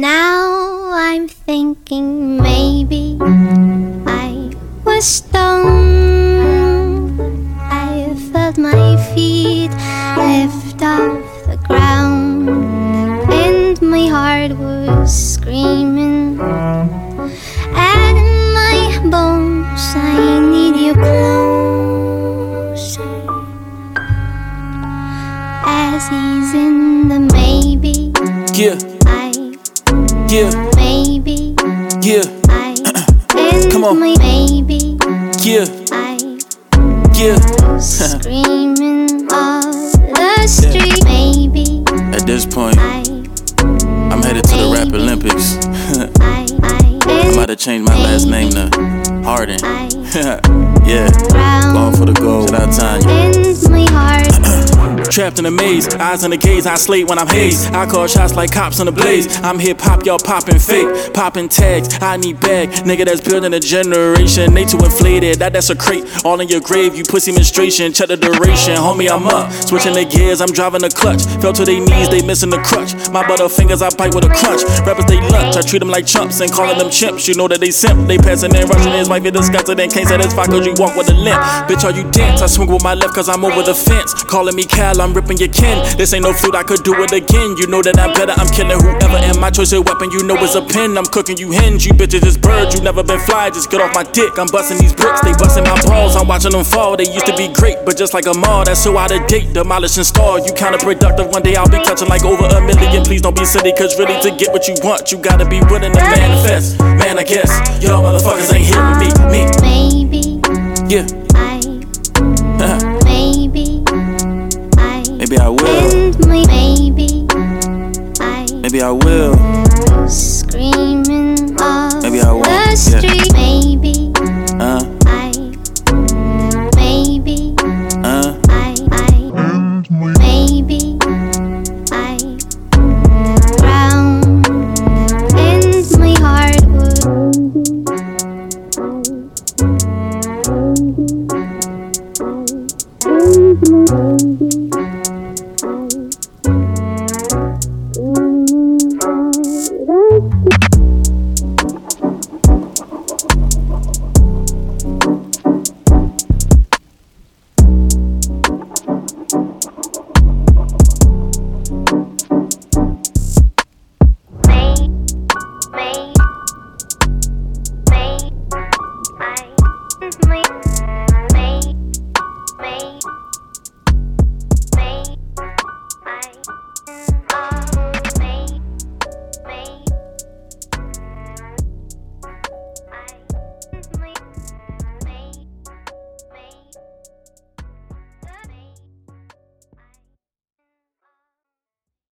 Now I'm thinking maybe I was stoned. I felt my feet lift off the ground, and my heart was screaming. And my bones, I need you closer. As he's in the maybe, Yeah, yeah, maybe. yeah, I Come on. maybe yeah, I yeah. screaming off the street maybe At this point, I I'm headed to the Rap Olympics. I I I'm about to change my last name to Harden. Yeah, going for the gold. Shout out Tanya. In Trapped in a maze, eyes in the gaze, I slate when I'm hazed. I call shots like cops on the blaze. I'm hip hop, y'all popping fake, popping tags. I need bag, nigga that's building a generation. They too inflated, that that's a crate. All in your grave, you pussy menstruation. Check the duration, homie, I'm up. Switching the gears, I'm driving the clutch. Fell to their knees, they missing the crutch. My butter fingers, I bite with a crunch. Rappers, they lunch, I treat them like chumps and calling them chimps. You know that they simp, they passing and rushing. His wife get disgusted and can't satisfy cause you walk with a limp. Bitch, are you dense? I swing with my left cause I'm over the fence. Calling me Cal, I'm ripping your kin. This ain't no flute, I could do it again. You know that I'm better, I'm killing whoever. And my choice of weapon, you know is a pen. I'm cooking you hens, you bitches is birds. You never been fly, just get off my dick. I'm busting these bricks, they busting my balls. I'm watching them fall. They used to be great, but just like a mall, that's so out of date. Demolishing star, you kinda productive. One day I'll be touching like over a million. Please don't be silly, cause really to get what you want, you gotta be willing to manifest. Man, I guess y'all motherfuckers ain't with me. Me, maybe yeah. I uh-huh. Will.